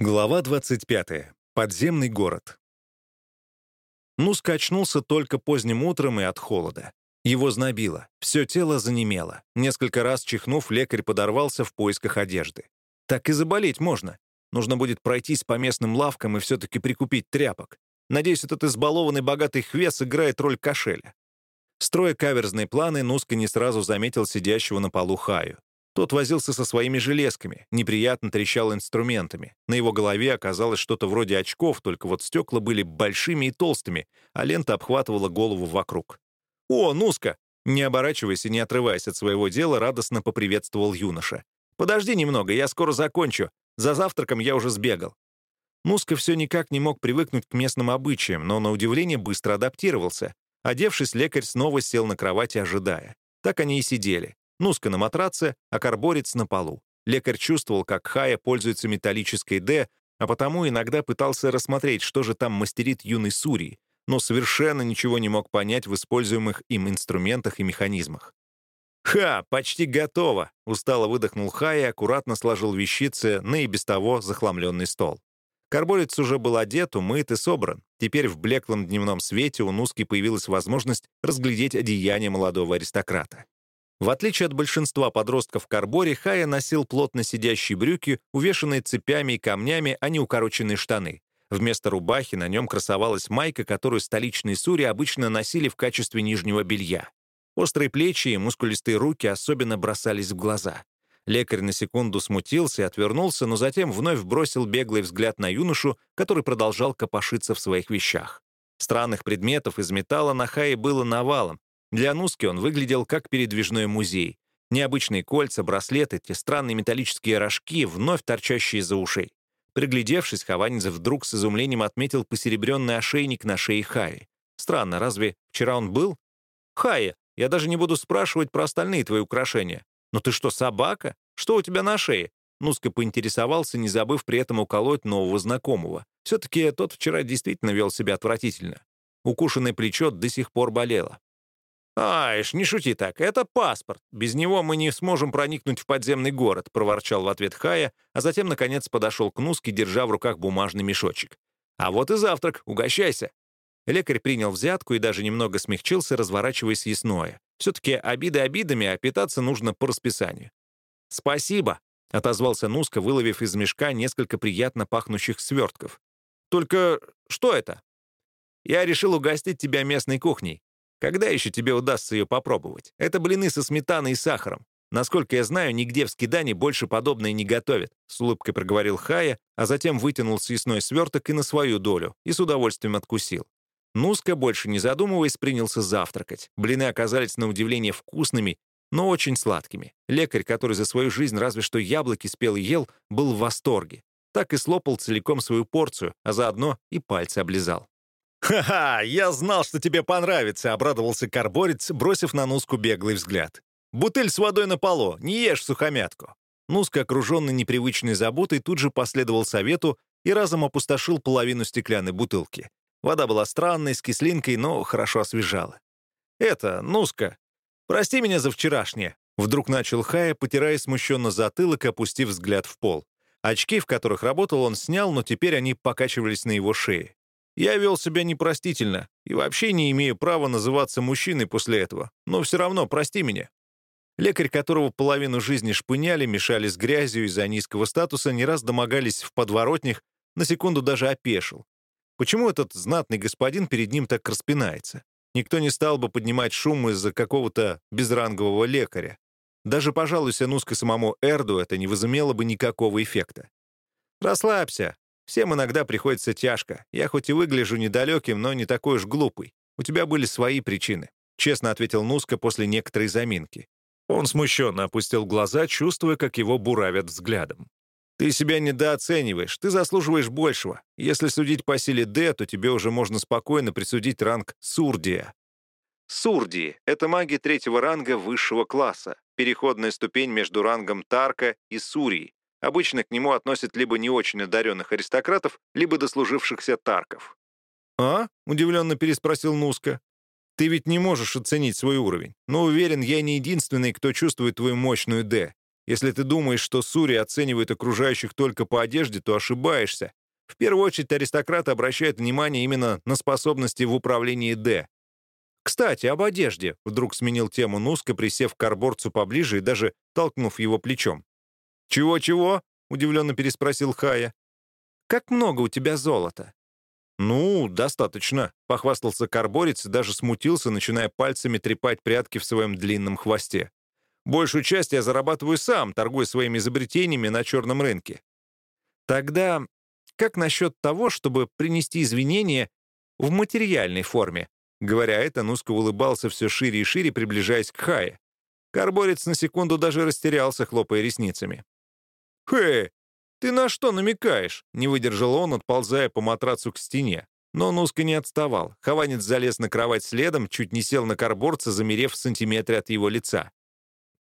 Глава 25. Подземный город. Нуска очнулся только поздним утром и от холода. Его знобило, все тело занемело. Несколько раз чихнув, лекарь подорвался в поисках одежды. Так и заболеть можно. Нужно будет пройтись по местным лавкам и все-таки прикупить тряпок. Надеюсь, этот избалованный богатый хвес играет роль кошеля. Строя каверзные планы, Нуска не сразу заметил сидящего на полу Хаю. Тот возился со своими железками, неприятно трещал инструментами. На его голове оказалось что-то вроде очков, только вот стекла были большими и толстыми, а лента обхватывала голову вокруг. «О, Нуска!» Не оборачиваясь и не отрываясь от своего дела, радостно поприветствовал юноша. «Подожди немного, я скоро закончу. За завтраком я уже сбегал». Нуска все никак не мог привыкнуть к местным обычаям, но, на удивление, быстро адаптировался. Одевшись, лекарь снова сел на кровати, ожидая. Так они и сидели. Нуска на матраце, а карборец на полу. Лекарь чувствовал, как Хая пользуется металлической «Д», а потому иногда пытался рассмотреть, что же там мастерит юный Сурий, но совершенно ничего не мог понять в используемых им инструментах и механизмах. «Ха, почти готово!» — устало выдохнул Хай и аккуратно сложил вещицы на и без того захламленный стол. Карболец уже был одет, умыт и собран. Теперь в блеклом дневном свете у Нуски появилась возможность разглядеть одеяние молодого аристократа. В отличие от большинства подростков в Карборе, Хая носил плотно сидящие брюки, увешанные цепями и камнями, а не укороченные штаны. Вместо рубахи на нем красовалась майка, которую столичные сури обычно носили в качестве нижнего белья. Острые плечи и мускулистые руки особенно бросались в глаза. Лекарь на секунду смутился и отвернулся, но затем вновь бросил беглый взгляд на юношу, который продолжал копошиться в своих вещах. Странных предметов из металла на Хае было навалом, для Нуски он выглядел как передвижной музей. Необычные кольца, браслеты, те странные металлические рожки, вновь торчащие за ушей. Приглядевшись, Хованинцев вдруг с изумлением отметил посеребренный ошейник на шее Хаи. Странно, разве вчера он был? Хая, я даже не буду спрашивать про остальные твои украшения. Но ты что, собака? Что у тебя на шее? Нуска поинтересовался, не забыв при этом уколоть нового знакомого. Все-таки тот вчера действительно вел себя отвратительно. Укушенное плечо до сих пор болело. «Айш, не шути так, это паспорт. Без него мы не сможем проникнуть в подземный город», — проворчал в ответ Хая, а затем, наконец, подошел к Нуске, держа в руках бумажный мешочек. «А вот и завтрак, угощайся». Лекарь принял взятку и даже немного смягчился, разворачивая съестное. Все-таки обиды обидами, а питаться нужно по расписанию. «Спасибо», — отозвался Нуска, выловив из мешка несколько приятно пахнущих свертков. «Только что это?» «Я решил угостить тебя местной кухней. Когда еще тебе удастся ее попробовать? Это блины со сметаной и сахаром. Насколько я знаю, нигде в Скидане больше подобное не готовят», — с улыбкой проговорил Хая, а затем вытянул съестной сверток и на свою долю, и с удовольствием откусил. Нуска, больше не задумываясь, принялся завтракать. Блины оказались на удивление вкусными, но очень сладкими. Лекарь, который за свою жизнь разве что яблоки спел и ел, был в восторге. Так и слопал целиком свою порцию, а заодно и пальцы облизал. «Ха-ха, я знал, что тебе понравится», — обрадовался карборец, бросив на Нуску беглый взгляд. «Бутыль с водой на полу, не ешь сухомятку». Нуска, окруженный непривычной заботой, тут же последовал совету и разом опустошил половину стеклянной бутылки. Вода была странной, с кислинкой, но хорошо освежала. «Это, Нуска, прости меня за вчерашнее», — вдруг начал Хая, потирая смущенно затылок, опустив взгляд в пол. Очки, в которых работал, он снял, но теперь они покачивались на его шее. Я вел себя непростительно и вообще не имею права называться мужчиной после этого, но все равно прости меня». Лекарь, которого половину жизни шпыняли, мешали с грязью из-за низкого статуса, не раз домогались в подворотнях, на секунду даже опешил. Почему этот знатный господин перед ним так распинается? Никто не стал бы поднимать шум из-за какого-то безрангового лекаря. Даже, пожалуй, Нуска самому Эрду это не возымело бы никакого эффекта. «Расслабься. Всем иногда приходится тяжко. Я хоть и выгляжу недалеким, но не такой уж глупый. У тебя были свои причины», — честно ответил Нуска после некоторой заминки. Он смущенно опустил глаза, чувствуя, как его буравят взглядом. «Ты себя недооцениваешь, ты заслуживаешь большего. Если судить по силе Д, то тебе уже можно спокойно присудить ранг Сурдия». Сурдии — это маги третьего ранга высшего класса, переходная ступень между рангом Тарка и Сурии, Обычно к нему относят либо не очень одаренных аристократов, либо дослужившихся тарков. «А?» — удивленно переспросил Нуска. «Ты ведь не можешь оценить свой уровень, но уверен, я не единственный, кто чувствует твою мощную «Д». Если ты думаешь, что Сури оценивает окружающих только по одежде, то ошибаешься. В первую очередь аристократы обращают внимание именно на способности в управлении «Д». «Кстати, об одежде», — вдруг сменил тему Нуска, присев к карборцу поближе и даже толкнув его плечом. «Чего-чего?» — удивленно переспросил Хая. «Как много у тебя золота?» «Ну, достаточно», — похвастался карборец и даже смутился, начиная пальцами трепать прятки в своем длинном хвосте. «Большую часть я зарабатываю сам, торгуя своими изобретениями на черном рынке». «Тогда как насчет того, чтобы принести извинения в материальной форме?» Говоря это, Нуско улыбался все шире и шире, приближаясь к Хае. Карборец на секунду даже растерялся, хлопая ресницами. «Хэ, ты на что намекаешь?» — не выдержал он, отползая по матрацу к стене. Но Нуска не отставал. Хованец залез на кровать следом, чуть не сел на карборца, замерев в сантиметре от его лица.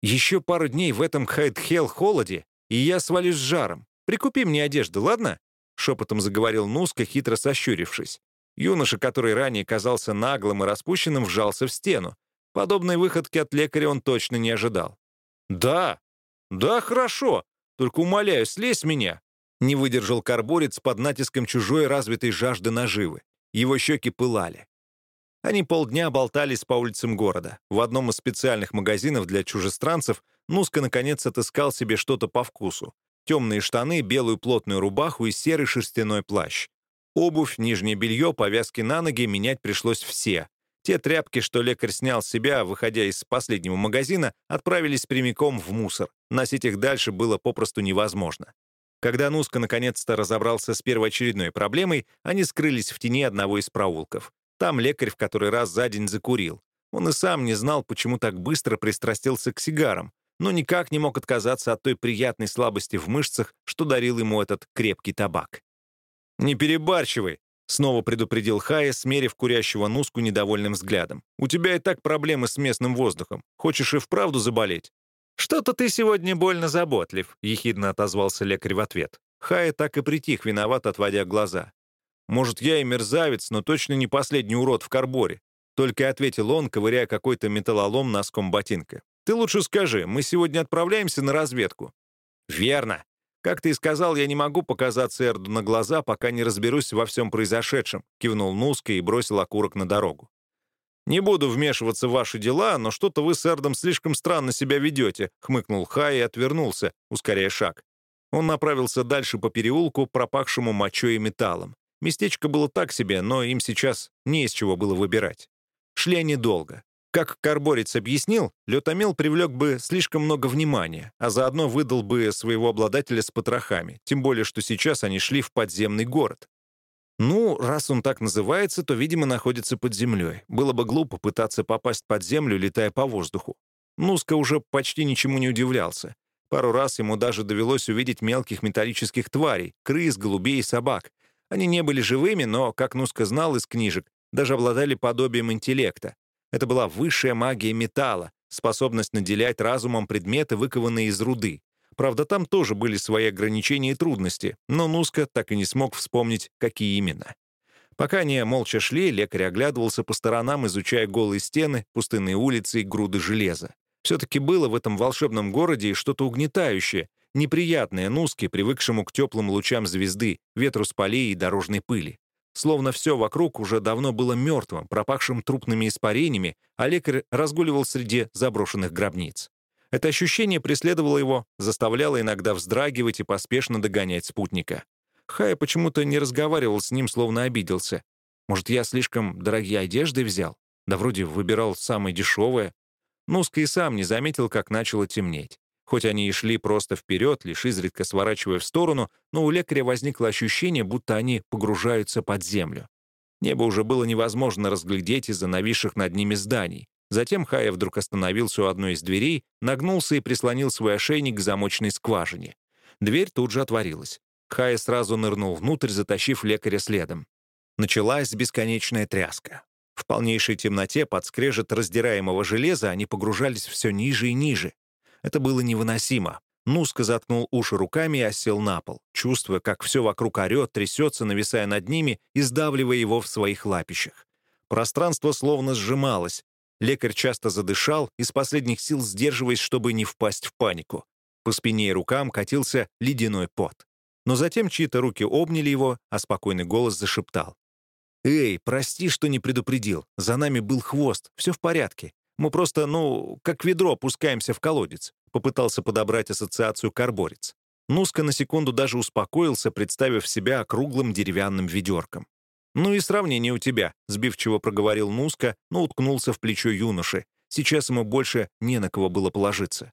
«Еще пару дней в этом Хайдхелл холоде, и я свалюсь с жаром. Прикупи мне одежду, ладно?» — шепотом заговорил Нуска, хитро сощурившись. Юноша, который ранее казался наглым и распущенным, вжался в стену. Подобной выходки от лекаря он точно не ожидал. «Да, да, хорошо. Только умоляю, слезь меня!» Не выдержал карборец под натиском чужой развитой жажды наживы. Его щеки пылали. Они полдня болтались по улицам города. В одном из специальных магазинов для чужестранцев Нуска наконец отыскал себе что-то по вкусу. Темные штаны, белую плотную рубаху и серый шерстяной плащ. Обувь, нижнее белье, повязки на ноги менять пришлось все. Те тряпки, что лекарь снял с себя, выходя из последнего магазина, отправились прямиком в мусор. Носить их дальше было попросту невозможно. Когда Нуска наконец-то разобрался с первоочередной проблемой, они скрылись в тени одного из проулков. Там лекарь в который раз за день закурил. Он и сам не знал, почему так быстро пристрастился к сигарам, но никак не мог отказаться от той приятной слабости в мышцах, что дарил ему этот крепкий табак. «Не перебарщивай», Снова предупредил Хая, смерив курящего Нуску недовольным взглядом. «У тебя и так проблемы с местным воздухом. Хочешь и вправду заболеть?» «Что-то ты сегодня больно заботлив», — ехидно отозвался лекарь в ответ. Хая так и притих, виноват, отводя глаза. «Может, я и мерзавец, но точно не последний урод в карборе», только ответил он, ковыряя какой-то металлолом носком ботинка. «Ты лучше скажи, мы сегодня отправляемся на разведку?» «Верно. «Как ты и сказал, я не могу показаться Эрду на глаза, пока не разберусь во всем произошедшем», — кивнул Нуска и бросил окурок на дорогу. «Не буду вмешиваться в ваши дела, но что-то вы с Эрдом слишком странно себя ведете», — хмыкнул Хай и отвернулся, ускоряя шаг. Он направился дальше по переулку, пропахшему мочой и металлом. Местечко было так себе, но им сейчас не из чего было выбирать. Шли они долго. Как Карборец объяснил, летомел привлек бы слишком много внимания, а заодно выдал бы своего обладателя с потрохами, тем более, что сейчас они шли в подземный город. Ну, раз он так называется, то, видимо, находится под землей. Было бы глупо пытаться попасть под землю, летая по воздуху. Нуска уже почти ничему не удивлялся. Пару раз ему даже довелось увидеть мелких металлических тварей, крыс, голубей и собак. Они не были живыми, но, как Нуска знал из книжек, даже обладали подобием интеллекта. Это была высшая магия металла, способность наделять разумом предметы, выкованные из руды. Правда, там тоже были свои ограничения и трудности, но Нуска так и не смог вспомнить, какие именно. Пока они молча шли, лекарь оглядывался по сторонам, изучая голые стены, пустынные улицы и груды железа. Все-таки было в этом волшебном городе что-то угнетающее, неприятное Нуске, привыкшему к теплым лучам звезды, ветру с полей и дорожной пыли. Словно все вокруг уже давно было мертвым, пропахшим трупными испарениями, а лекарь разгуливал среди заброшенных гробниц. Это ощущение преследовало его, заставляло иногда вздрагивать и поспешно догонять спутника. Хая почему-то не разговаривал с ним, словно обиделся. Может, я слишком дорогие одежды взял? Да вроде выбирал самое дешевое. Нуска и сам не заметил, как начало темнеть. Хоть они и шли просто вперед, лишь изредка сворачивая в сторону, но у лекаря возникло ощущение, будто они погружаются под землю. Небо уже было невозможно разглядеть из-за нависших над ними зданий. Затем Хая вдруг остановился у одной из дверей, нагнулся и прислонил свой ошейник к замочной скважине. Дверь тут же отворилась. Хая сразу нырнул внутрь, затащив лекаря следом. Началась бесконечная тряска. В полнейшей темноте под скрежет раздираемого железа они погружались все ниже и ниже. Это было невыносимо. Нуска заткнул уши руками и осел на пол, чувствуя, как все вокруг орет, трясется, нависая над ними и сдавливая его в своих лапищах. Пространство словно сжималось. Лекарь часто задышал, из последних сил сдерживаясь, чтобы не впасть в панику. По спине и рукам катился ледяной пот. Но затем чьи-то руки обняли его, а спокойный голос зашептал. «Эй, прости, что не предупредил. За нами был хвост. Все в порядке. Мы просто, ну, как ведро опускаемся в колодец», — попытался подобрать ассоциацию карборец. Нуска на секунду даже успокоился, представив себя округлым деревянным ведерком. «Ну и сравнение у тебя», — сбивчиво проговорил Нуска, но уткнулся в плечо юноши. Сейчас ему больше не на кого было положиться.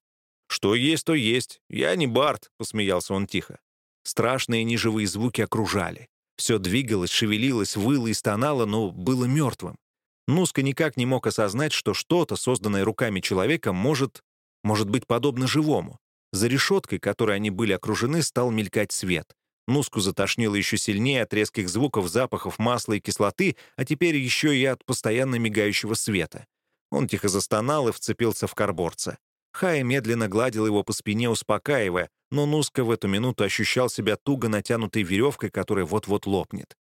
«Что есть, то есть. Я не Барт», — посмеялся он тихо. Страшные неживые звуки окружали. Все двигалось, шевелилось, выло и стонало, но было мертвым. Нуска никак не мог осознать, что что-то, созданное руками человека, может, может быть подобно живому. За решеткой, которой они были окружены, стал мелькать свет. Нуску затошнило еще сильнее от резких звуков, запахов масла и кислоты, а теперь еще и от постоянно мигающего света. Он тихо застонал и вцепился в карборца. Хая медленно гладил его по спине, успокаивая, но Нуска в эту минуту ощущал себя туго натянутой веревкой, которая вот-вот лопнет.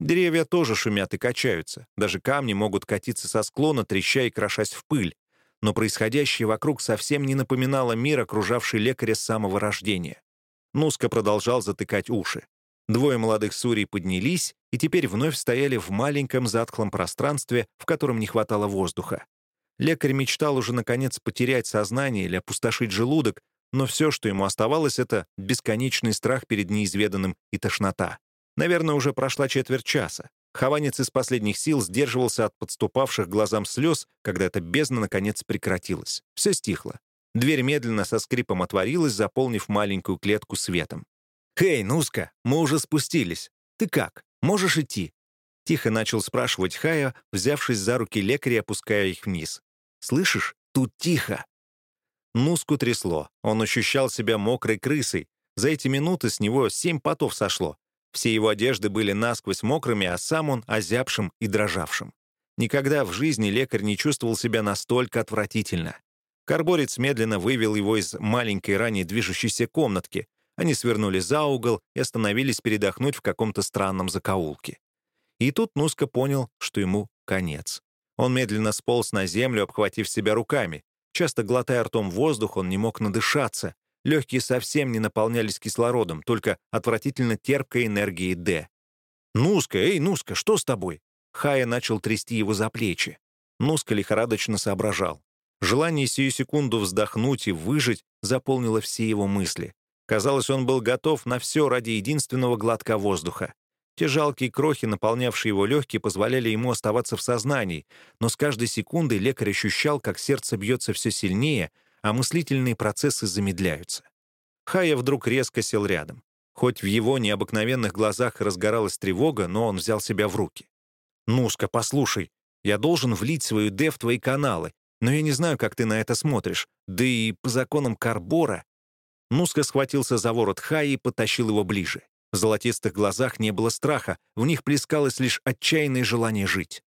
Деревья тоже шумят и качаются. Даже камни могут катиться со склона, треща и крошась в пыль. Но происходящее вокруг совсем не напоминало мир, окружавший лекаря с самого рождения. Нуска продолжал затыкать уши. Двое молодых сурей поднялись и теперь вновь стояли в маленьком затхлом пространстве, в котором не хватало воздуха. Лекарь мечтал уже, наконец, потерять сознание или опустошить желудок, но все, что ему оставалось, это бесконечный страх перед неизведанным и тошнота. Наверное, уже прошла четверть часа. Хованец из последних сил сдерживался от подступавших глазам слез, когда эта бездна, наконец, прекратилась. Все стихло. Дверь медленно со скрипом отворилась, заполнив маленькую клетку светом. «Хей, Нуска, мы уже спустились. Ты как? Можешь идти?» Тихо начал спрашивать Хая, взявшись за руки лекаря, опуская их вниз. «Слышишь? Тут тихо!» Нуску трясло. Он ощущал себя мокрой крысой. За эти минуты с него семь потов сошло. Все его одежды были насквозь мокрыми, а сам он озябшим и дрожавшим. Никогда в жизни лекарь не чувствовал себя настолько отвратительно. Карборец медленно вывел его из маленькой ранее движущейся комнатки. Они свернули за угол и остановились передохнуть в каком-то странном закоулке. И тут Нуска понял, что ему конец. Он медленно сполз на землю, обхватив себя руками. Часто глотая ртом воздух, он не мог надышаться. Легкие совсем не наполнялись кислородом, только отвратительно терпкой энергией «Д». «Нуска, эй, Нуска, что с тобой?» Хая начал трясти его за плечи. Нуска лихорадочно соображал. Желание сию секунду вздохнуть и выжить заполнило все его мысли. Казалось, он был готов на все ради единственного глотка воздуха. Те жалкие крохи, наполнявшие его легкие, позволяли ему оставаться в сознании, но с каждой секундой лекарь ощущал, как сердце бьется все сильнее, а мыслительные процессы замедляются. Хая вдруг резко сел рядом. Хоть в его необыкновенных глазах разгоралась тревога, но он взял себя в руки. «Нуска, послушай, я должен влить свою Д в твои каналы, но я не знаю, как ты на это смотришь. Да и по законам Карбора...» Нуска схватился за ворот Хаи и потащил его ближе. В золотистых глазах не было страха, в них плескалось лишь отчаянное желание жить.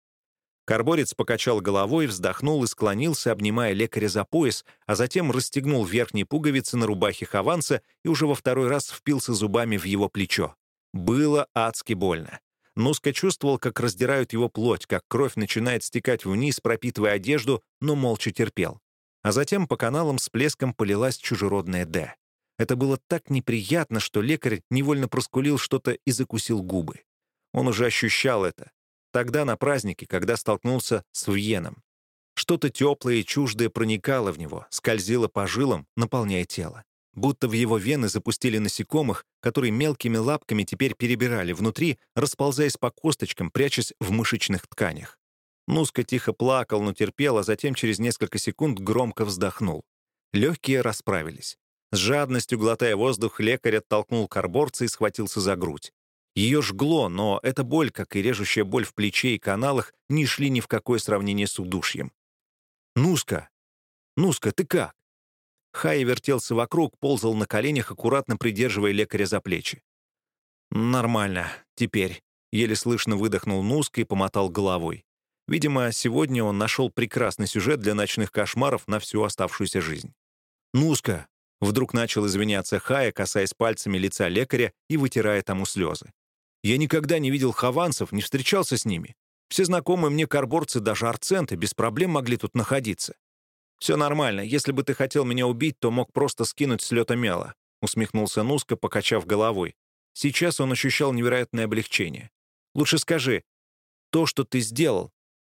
Карборец покачал головой, вздохнул и склонился, обнимая лекаря за пояс, а затем расстегнул верхние пуговицы на рубахе Хованца и уже во второй раз впился зубами в его плечо. Было адски больно. Нуска чувствовал, как раздирают его плоть, как кровь начинает стекать вниз, пропитывая одежду, но молча терпел. А затем по каналам с плеском полилась чужеродная «Д». Это было так неприятно, что лекарь невольно проскулил что-то и закусил губы. Он уже ощущал это. Тогда на празднике, когда столкнулся с Вьеном. Что-то теплое и чуждое проникало в него, скользило по жилам, наполняя тело. Будто в его вены запустили насекомых, которые мелкими лапками теперь перебирали внутри, расползаясь по косточкам, прячась в мышечных тканях. Нуска тихо плакал, но терпел, а затем через несколько секунд громко вздохнул. Легкие расправились. С жадностью, глотая воздух, лекарь оттолкнул карборца и схватился за грудь. Ее жгло, но эта боль, как и режущая боль в плече и каналах, не шли ни в какое сравнение с удушьем. «Нуска! Нуска, ты как?» Хай вертелся вокруг, ползал на коленях, аккуратно придерживая лекаря за плечи. «Нормально. Теперь». Еле слышно выдохнул Нуска и помотал головой. Видимо, сегодня он нашел прекрасный сюжет для ночных кошмаров на всю оставшуюся жизнь. «Нуска, Вдруг начал извиняться Хая, касаясь пальцами лица лекаря и вытирая тому слезы. «Я никогда не видел хаванцев, не встречался с ними. Все знакомые мне карборцы, даже арценты, без проблем могли тут находиться. Все нормально. Если бы ты хотел меня убить, то мог просто скинуть с лета мела», — усмехнулся Нуска, покачав головой. Сейчас он ощущал невероятное облегчение. «Лучше скажи, то, что ты сделал,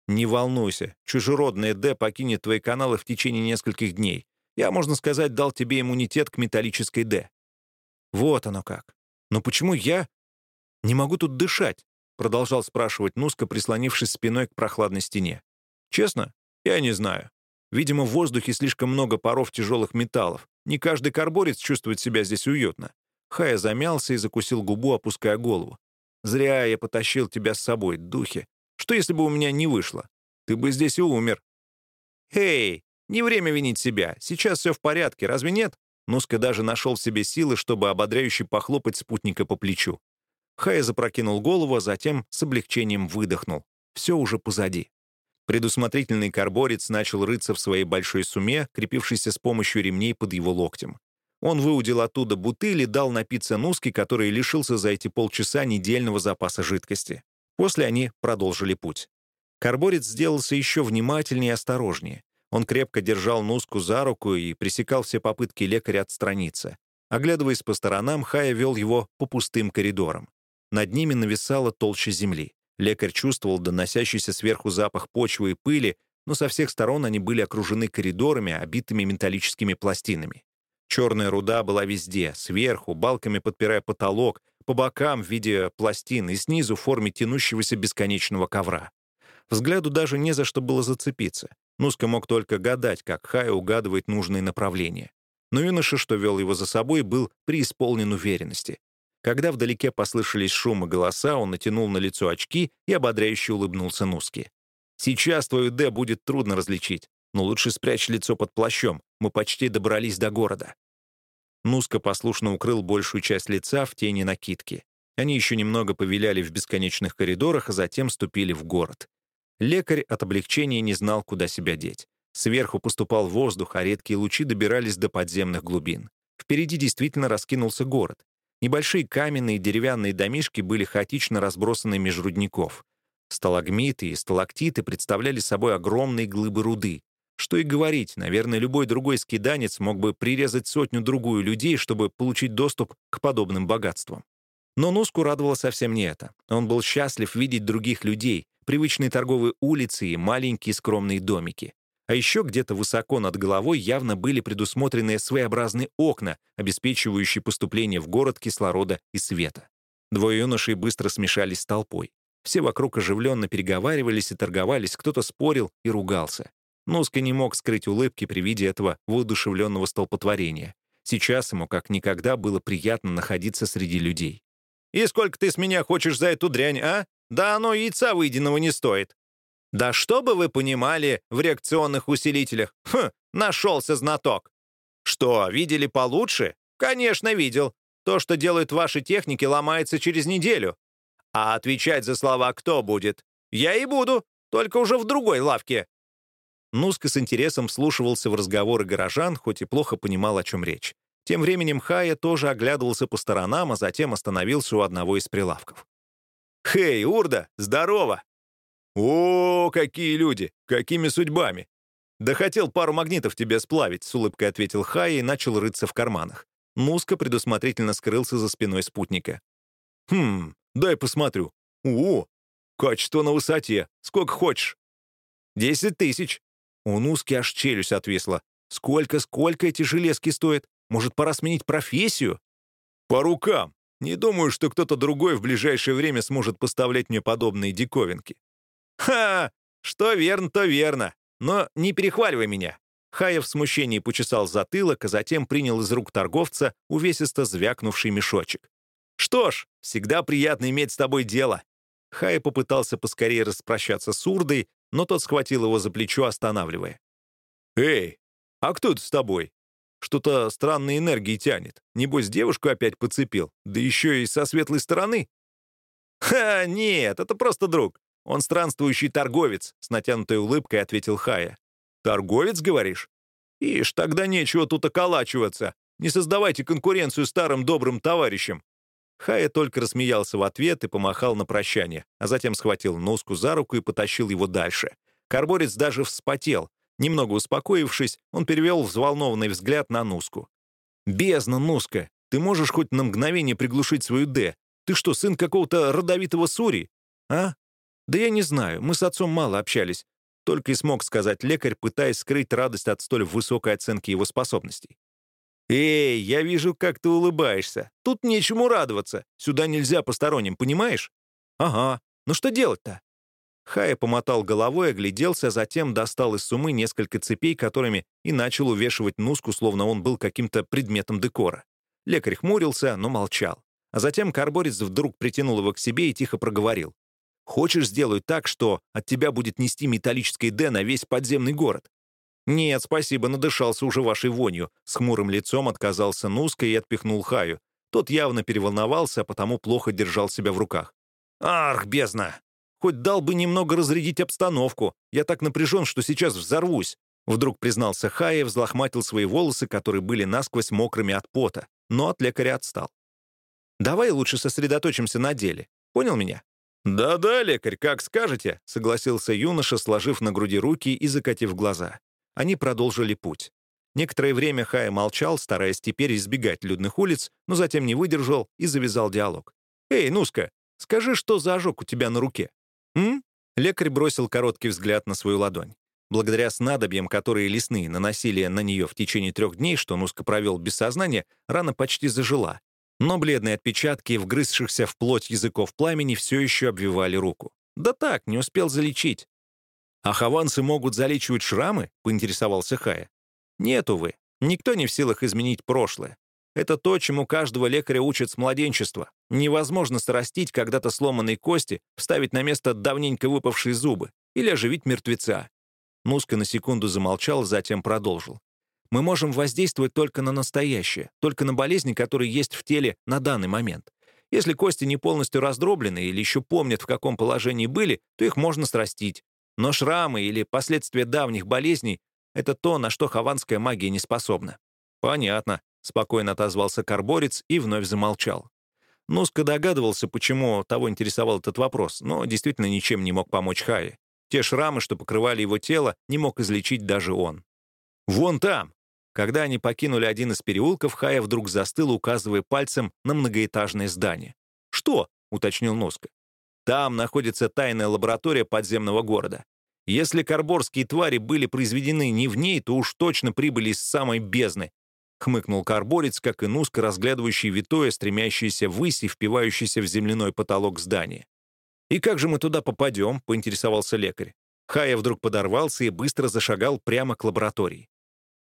не волнуйся, чужеродное Д покинет твои каналы в течение нескольких дней. Я, можно сказать, дал тебе иммунитет к металлической Д. Вот оно как. Но почему я не могу тут дышать? Продолжал спрашивать Нуска, прислонившись спиной к прохладной стене. Честно, я не знаю. Видимо, в воздухе слишком много паров тяжелых металлов. Не каждый карборец чувствует себя здесь уютно. Хая замялся и закусил губу, опуская голову. «Зря я потащил тебя с собой, духи. Что, если бы у меня не вышло? Ты бы здесь и умер». «Эй, не время винить себя. Сейчас все в порядке, разве нет?» Нуска даже нашел в себе силы, чтобы ободряюще похлопать спутника по плечу. Хая запрокинул голову, а затем с облегчением выдохнул. Все уже позади. Предусмотрительный карборец начал рыться в своей большой суме, крепившейся с помощью ремней под его локтем. Он выудил оттуда бутыль и дал напиться Нуске, который лишился за эти полчаса недельного запаса жидкости. После они продолжили путь. Карборец сделался еще внимательнее и осторожнее. Он крепко держал Нуску за руку и пресекал все попытки лекаря отстраниться. Оглядываясь по сторонам, Хая вел его по пустым коридорам. Над ними нависала толща земли. Лекарь чувствовал доносящийся сверху запах почвы и пыли, но со всех сторон они были окружены коридорами, обитыми металлическими пластинами. Черная руда была везде, сверху, балками подпирая потолок, по бокам в виде пластин и снизу в форме тянущегося бесконечного ковра. Взгляду даже не за что было зацепиться. Нуска мог только гадать, как Хая угадывает нужные направления. Но юноша, что вел его за собой, был преисполнен уверенности. Когда вдалеке послышались шум и голоса, он натянул на лицо очки и ободряюще улыбнулся Нуске. «Сейчас твою Д будет трудно различить, но лучше спрячь лицо под плащом. Мы почти добрались до города». Нуска послушно укрыл большую часть лица в тени накидки. Они еще немного повиляли в бесконечных коридорах, а затем ступили в город. Лекарь от облегчения не знал, куда себя деть. Сверху поступал воздух, а редкие лучи добирались до подземных глубин. Впереди действительно раскинулся город. Небольшие каменные деревянные домишки были хаотично разбросаны меж рудников. Сталагмиты и сталактиты представляли собой огромные глыбы руды. Что и говорить, наверное, любой другой скиданец мог бы прирезать сотню-другую людей, чтобы получить доступ к подобным богатствам. Но Нуску радовало совсем не это. Он был счастлив видеть других людей, привычные торговые улицы и маленькие скромные домики. А еще где-то высоко над головой явно были предусмотрены своеобразные окна, обеспечивающие поступление в город кислорода и света. Двое юношей быстро смешались с толпой. Все вокруг оживленно переговаривались и торговались, кто-то спорил и ругался. Нуска не мог скрыть улыбки при виде этого воодушевленного столпотворения. Сейчас ему как никогда было приятно находиться среди людей. «И сколько ты с меня хочешь за эту дрянь, а? Да оно яйца выеденного не стоит!» Да что бы вы понимали в реакционных усилителях? Хм, нашелся знаток. Что, видели получше? Конечно, видел. То, что делают ваши техники, ломается через неделю. А отвечать за слова кто будет? Я и буду, только уже в другой лавке. Нуска с интересом вслушивался в разговоры горожан, хоть и плохо понимал, о чем речь. Тем временем Хая тоже оглядывался по сторонам, а затем остановился у одного из прилавков. «Хей, Урда, здорово!» «О, какие люди! Какими судьбами!» «Да хотел пару магнитов тебе сплавить», — с улыбкой ответил Хай и начал рыться в карманах. Муска предусмотрительно скрылся за спиной спутника. «Хм, дай посмотрю. О, качество на высоте. Сколько хочешь?» «Десять тысяч». У Нуски аж челюсть отвисла. «Сколько, сколько эти железки стоят? Может, пора сменить профессию?» «По рукам. Не думаю, что кто-то другой в ближайшее время сможет поставлять мне подобные диковинки. «Ха! Что верно, то верно. Но не перехваливай меня». Хаев в смущении почесал затылок, а затем принял из рук торговца увесисто звякнувший мешочек. «Что ж, всегда приятно иметь с тобой дело». Хай попытался поскорее распрощаться с Урдой, но тот схватил его за плечо, останавливая. «Эй, а кто это с тобой? Что-то странной энергии тянет. Небось, девушку опять подцепил, да еще и со светлой стороны». «Ха, нет, это просто друг. «Он странствующий торговец», — с натянутой улыбкой ответил Хая. «Торговец, говоришь? Ишь, тогда нечего тут околачиваться. Не создавайте конкуренцию старым добрым товарищам». Хая только рассмеялся в ответ и помахал на прощание, а затем схватил Нуску за руку и потащил его дальше. Карборец даже вспотел. Немного успокоившись, он перевел взволнованный взгляд на Нуску. «Бездна, Нуска! Ты можешь хоть на мгновение приглушить свою «Д»? Ты что, сын какого-то родовитого Сури? А? Да я не знаю, мы с отцом мало общались. Только и смог сказать лекарь, пытаясь скрыть радость от столь высокой оценки его способностей. «Эй, я вижу, как ты улыбаешься. Тут нечему радоваться. Сюда нельзя посторонним, понимаешь?» «Ага. Ну что делать-то?» Хая помотал головой, огляделся, а затем достал из сумы несколько цепей, которыми и начал увешивать Нуску, словно он был каким-то предметом декора. Лекарь хмурился, но молчал. А затем карборец вдруг притянул его к себе и тихо проговорил. «Хочешь, сделаю так, что от тебя будет нести металлический «Д» на весь подземный город. «Нет, спасибо, надышался уже вашей вонью», — с хмурым лицом отказался Нуска и отпихнул Хаю. Тот явно переволновался, а потому плохо держал себя в руках. «Арх, бездна! Хоть дал бы немного разрядить обстановку. Я так напряжен, что сейчас взорвусь». Вдруг признался Хая и взлохматил свои волосы, которые были насквозь мокрыми от пота, но от лекаря отстал. «Давай лучше сосредоточимся на деле. Понял меня?» «Да-да, лекарь, как скажете», — согласился юноша, сложив на груди руки и закатив глаза. Они продолжили путь. Некоторое время Хая молчал, стараясь теперь избегать людных улиц, но затем не выдержал и завязал диалог. «Эй, Нуска, скажи, что за ожог у тебя на руке?» «М?» Лекарь бросил короткий взгляд на свою ладонь. Благодаря снадобьям, которые лесные наносили на нее в течение трех дней, что Нуска провел без сознания, рана почти зажила. Но бледные отпечатки, вгрызшихся в плоть языков пламени, все еще обвивали руку. «Да так, не успел залечить. «А хованцы могут залечивать шрамы?» — поинтересовался Хая. «Нет, увы. Никто не в силах изменить прошлое. Это то, чему каждого лекаря учат с младенчества. Невозможно срастить когда-то сломанные кости, вставить на место давненько выпавшие зубы или оживить мертвеца». Нуска на секунду замолчал, затем продолжил. «Мы можем воздействовать только на настоящее, только на болезни, которые есть в теле на данный момент. Если кости не полностью раздроблены или еще помнят, в каком положении были, то их можно срастить. Но шрамы или последствия давних болезней — это то, на что хованская магия не способна. «Понятно», — спокойно отозвался Карборец и вновь замолчал. Нуска догадывался, почему того интересовал этот вопрос, но действительно ничем не мог помочь Хае. Те шрамы, что покрывали его тело, не мог излечить даже он. «Вон там!» Когда они покинули один из переулков, Хая вдруг застыл, указывая пальцем на многоэтажное здание. «Что?» — уточнил Нуска. Там находится тайная лаборатория подземного города. Если карборские твари были произведены не в ней, то уж точно прибыли из самой бездны. Хмыкнул карборец, как и Нуска, разглядывающий витое, стремящийся ввысь и впивающийся в земляной потолок здания. «И как же мы туда попадем?» — поинтересовался лекарь. Хая вдруг подорвался и быстро зашагал прямо к лаборатории.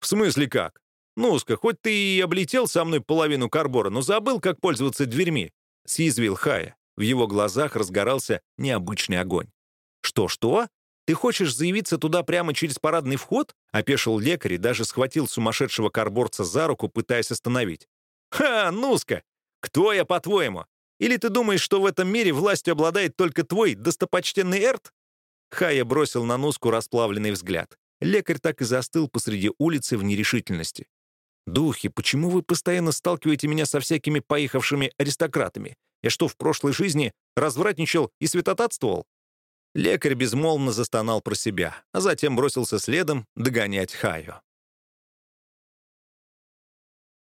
«В смысле как? Нуска, хоть ты и облетел со мной половину карбора, но забыл, как пользоваться дверьми», — съязвил Хая. В его глазах разгорался необычный огонь. «Что-что? Ты хочешь заявиться туда прямо через парадный вход?» — опешил лекарь и даже схватил сумасшедшего карборца за руку, пытаясь остановить. «Ха, Нуска! Кто я, по-твоему? Или ты думаешь, что в этом мире властью обладает только твой достопочтенный Эрт?» Хая бросил на Нуску расплавленный взгляд. Лекарь так и застыл посреди улицы в нерешительности. «Духи, почему вы постоянно сталкиваете меня со всякими поехавшими аристократами? Я что, в прошлой жизни развратничал и святотатствовал?» Лекарь безмолвно застонал про себя, а затем бросился следом догонять Хаю.